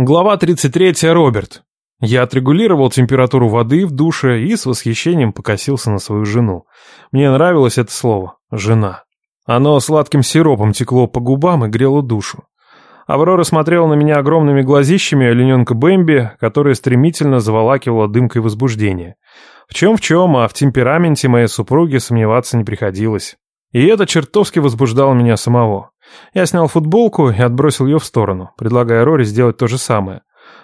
Глава 33. Роберт. Я отрегулировал температуру воды в душе и с восхищением покосился на свою жену. Мне нравилось это слово «жена». Оно сладким сиропом текло по губам и грело душу. Аврора смотрела на меня огромными глазищами олененка Бэмби, которая стремительно заволакивала дымкой возбуждения. В чем-в чем, а в темпераменте моей супруги сомневаться не приходилось. И это чертовски возбуждало меня самого. Я снял футболку и отбросил ее в сторону, предлагая Рори сделать то же самое.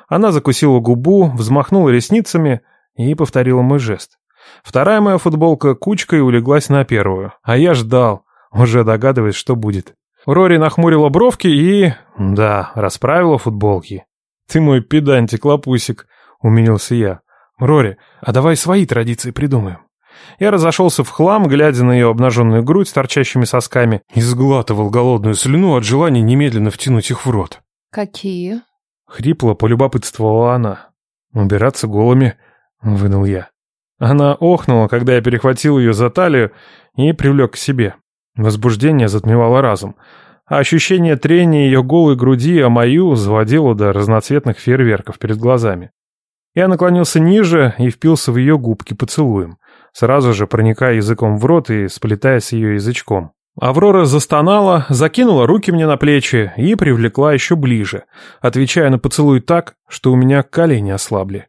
Она закусила губу, взмахнула ресницами и повторила мой жест. Вторая моя футболка кучкой улеглась на первую, а я ждал, уже догадываясь, что будет. Рори нахмурила бровки и... да, расправила футболки. «Ты мой педантик, лапусик», — умилился я. «Рори, а давай свои традиции придумаем». Я разошелся в хлам, глядя на ее обнаженную грудь с торчащими сосками, и сглатывал голодную слюну от желания немедленно втянуть их в рот. «Какие?» Хрипло полюбопытствовала она. «Убираться голыми», — вынул я. Она охнула, когда я перехватил ее за талию и привлек к себе. Возбуждение затмевало разум, а ощущение трения ее голой груди о мою заводило до разноцветных фейерверков перед глазами. Я наклонился ниже и впился в ее губки поцелуем сразу же проникая языком в рот и сплетая с ее язычком. Аврора застонала, закинула руки мне на плечи и привлекла еще ближе, отвечая на поцелуй так, что у меня колени ослабли.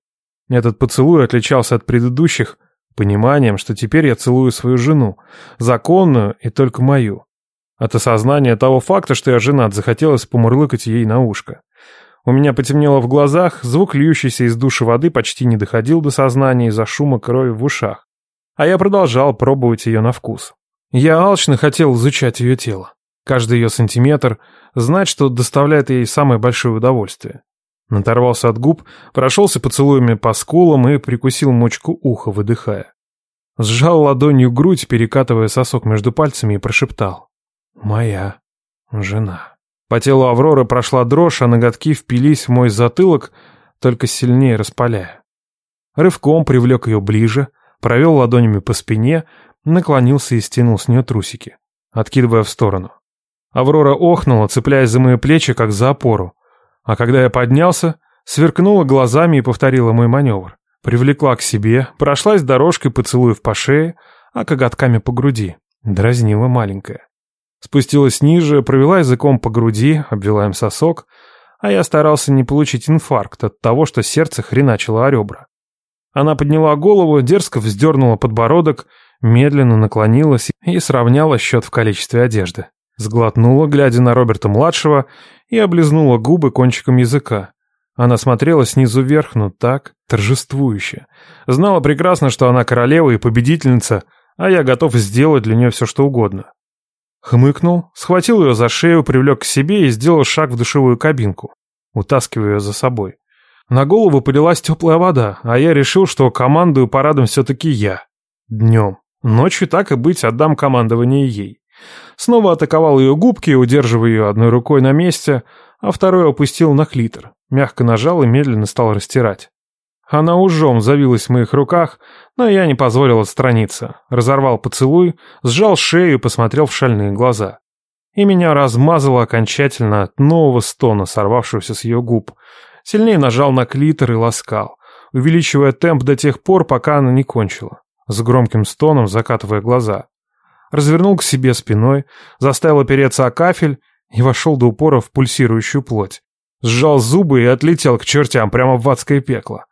Этот поцелуй отличался от предыдущих пониманием, что теперь я целую свою жену, законную и только мою. От осознания того факта, что я женат, захотелось помурлыкать ей на ушко. У меня потемнело в глазах, звук льющейся из души воды почти не доходил до сознания из-за шума крови в ушах а я продолжал пробовать ее на вкус. Я алчно хотел изучать ее тело, каждый ее сантиметр, знать, что доставляет ей самое большое удовольствие. Наторвался от губ, прошелся поцелуями по скулам и прикусил мочку уха, выдыхая. Сжал ладонью грудь, перекатывая сосок между пальцами и прошептал. «Моя жена». По телу Авроры прошла дрожь, а ноготки впились в мой затылок, только сильнее распаляя. Рывком привлек ее ближе, провел ладонями по спине, наклонился и стянул с нее трусики, откидывая в сторону. Аврора охнула, цепляясь за мои плечи, как за опору. А когда я поднялся, сверкнула глазами и повторила мой маневр. Привлекла к себе, прошлась дорожкой поцелуев по шее, а коготками по груди. Дразнила маленькая. Спустилась ниже, провела языком по груди, обвела им сосок, а я старался не получить инфаркт от того, что сердце хреначило о ребра. Она подняла голову, дерзко вздернула подбородок, медленно наклонилась и сравняла счет в количестве одежды. Сглотнула, глядя на Роберта-младшего, и облизнула губы кончиком языка. Она смотрела снизу вверх, но так, торжествующе. Знала прекрасно, что она королева и победительница, а я готов сделать для нее все, что угодно. Хмыкнул, схватил ее за шею, привлек к себе и сделал шаг в душевую кабинку, утаскивая ее за собой. На голову полилась теплая вода, а я решил, что командую парадом все-таки я. Днем. Ночью так и быть отдам командование ей. Снова атаковал ее губки, удерживая ее одной рукой на месте, а второй опустил на клитор. Мягко нажал и медленно стал растирать. Она ужом завилась в моих руках, но я не позволил отстраниться. Разорвал поцелуй, сжал шею и посмотрел в шальные глаза. И меня размазало окончательно от нового стона, сорвавшегося с ее губ — Сильнее нажал на клитор и ласкал, увеличивая темп до тех пор, пока она не кончила, с громким стоном закатывая глаза. Развернул к себе спиной, заставил опереться о кафель и вошел до упора в пульсирующую плоть. Сжал зубы и отлетел к чертям прямо в адское пекло.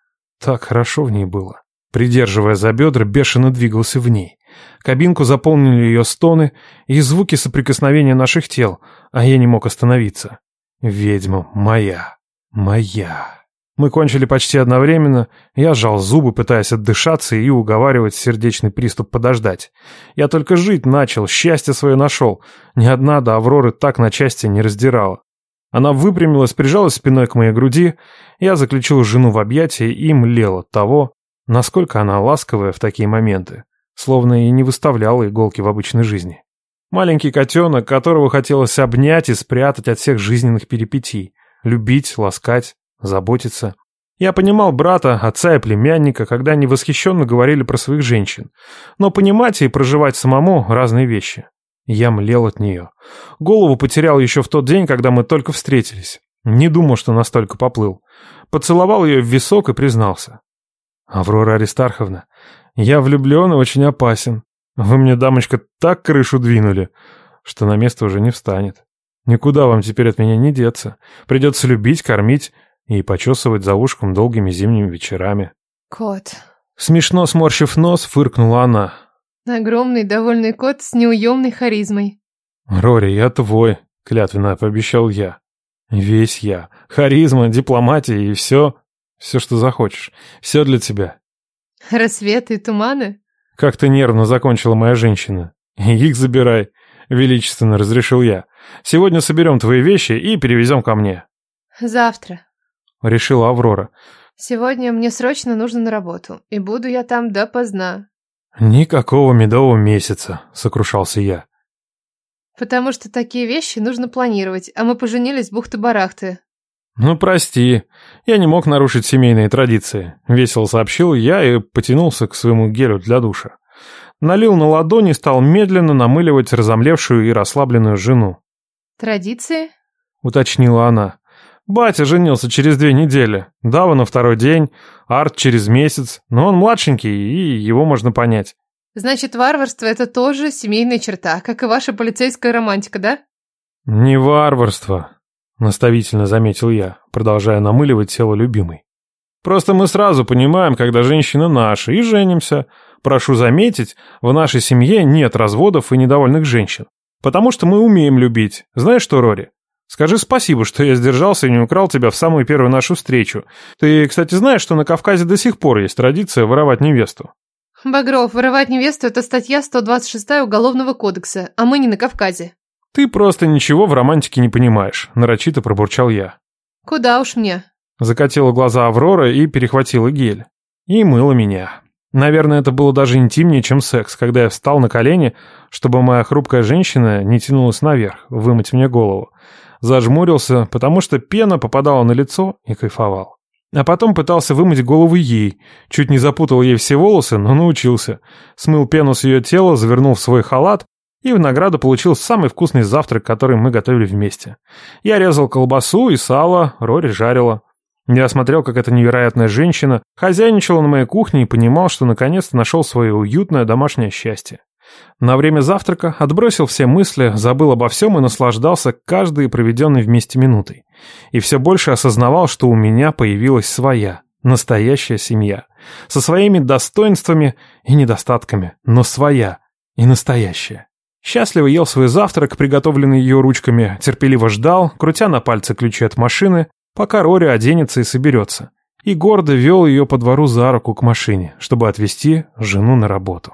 Так хорошо в ней было. Придерживая за бедра, бешено двигался в ней. Кабинку заполнили ее стоны и звуки соприкосновения наших тел, а я не мог остановиться. Ведьма моя. Моя. Мы кончили почти одновременно. Я сжал зубы, пытаясь отдышаться и уговаривать сердечный приступ подождать. Я только жить начал, счастье свое нашел. Ни одна до Авроры так на части не раздирала. Она выпрямилась, прижалась спиной к моей груди. Я заключил жену в объятия и млел от того, насколько она ласковая в такие моменты, словно и не выставляла иголки в обычной жизни. Маленький котенок, которого хотелось обнять и спрятать от всех жизненных перипетий любить, ласкать, заботиться. Я понимал брата, отца и племянника, когда они восхищенно говорили про своих женщин. Но понимать и проживать самому – разные вещи. Я млел от нее. Голову потерял еще в тот день, когда мы только встретились. Не думал, что настолько поплыл. Поцеловал ее в висок и признался. «Аврора Аристарховна, я влюблен и очень опасен. Вы мне, дамочка, так крышу двинули, что на место уже не встанет. Никуда вам теперь от меня не деться. Придется любить, кормить и почесывать за ушком долгими зимними вечерами». «Кот». Смешно сморщив нос, фыркнула она. «Огромный довольный кот с неуемной харизмой». «Рори, я твой», — клятвенно пообещал я. «Весь я. Харизма, дипломатия и все, все, что захочешь. Все для тебя». «Рассветы и туманы?» Как-то нервно закончила моя женщина. «Их забирай», — величественно разрешил я. «Сегодня соберем твои вещи и перевезем ко мне». «Завтра», — решила Аврора. «Сегодня мне срочно нужно на работу, и буду я там допоздна». «Никакого медового месяца», — сокрушался я. «Потому что такие вещи нужно планировать, а мы поженились бухты-барахты». «Ну, прости, я не мог нарушить семейные традиции», — весело сообщил я и потянулся к своему гелю для душа. Налил на ладони и стал медленно намыливать разомлевшую и расслабленную жену. «Традиции?» — уточнила она. «Батя женился через две недели, Дава на второй день, Арт через месяц, но он младшенький, и его можно понять». «Значит, варварство — это тоже семейная черта, как и ваша полицейская романтика, да?» «Не варварство», наставительно заметил я, продолжая намыливать тело любимой. Просто мы сразу понимаем, когда женщина наша, и женимся. Прошу заметить, в нашей семье нет разводов и недовольных женщин. Потому что мы умеем любить. Знаешь что, Рори? Скажи спасибо, что я сдержался и не украл тебя в самую первую нашу встречу. Ты, кстати, знаешь, что на Кавказе до сих пор есть традиция воровать невесту? Багров, воровать невесту – это статья 126 Уголовного кодекса, а мы не на Кавказе. «Ты просто ничего в романтике не понимаешь», — нарочито пробурчал я. «Куда уж мне?» Закатила глаза Аврора и перехватила гель. И мыла меня. Наверное, это было даже интимнее, чем секс, когда я встал на колени, чтобы моя хрупкая женщина не тянулась наверх, вымыть мне голову. Зажмурился, потому что пена попадала на лицо и кайфовал. А потом пытался вымыть голову ей. Чуть не запутал ей все волосы, но научился. Смыл пену с ее тела, завернул в свой халат и в награду получил самый вкусный завтрак, который мы готовили вместе. Я резал колбасу и сало, Рори жарила. Я смотрел, как эта невероятная женщина хозяйничала на моей кухне и понимал, что наконец-то нашел свое уютное домашнее счастье. На время завтрака отбросил все мысли, забыл обо всем и наслаждался каждой проведенной вместе минутой. И все больше осознавал, что у меня появилась своя, настоящая семья. Со своими достоинствами и недостатками, но своя и настоящая. Счастливо ел свой завтрак, приготовленный ее ручками, терпеливо ждал, крутя на пальце ключи от машины, пока Рори оденется и соберется. И гордо вел ее по двору за руку к машине, чтобы отвезти жену на работу.